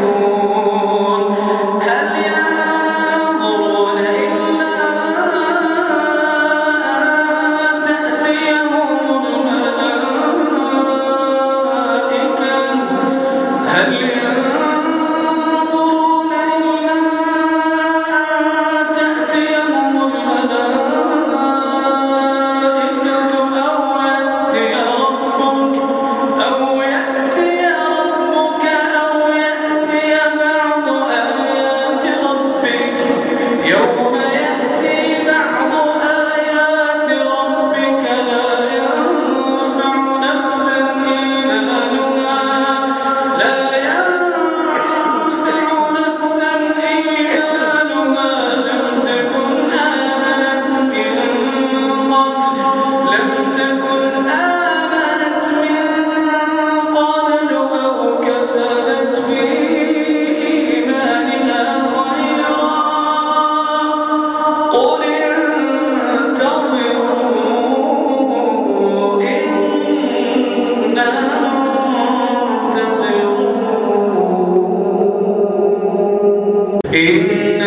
Senhor. Amen.